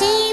আসি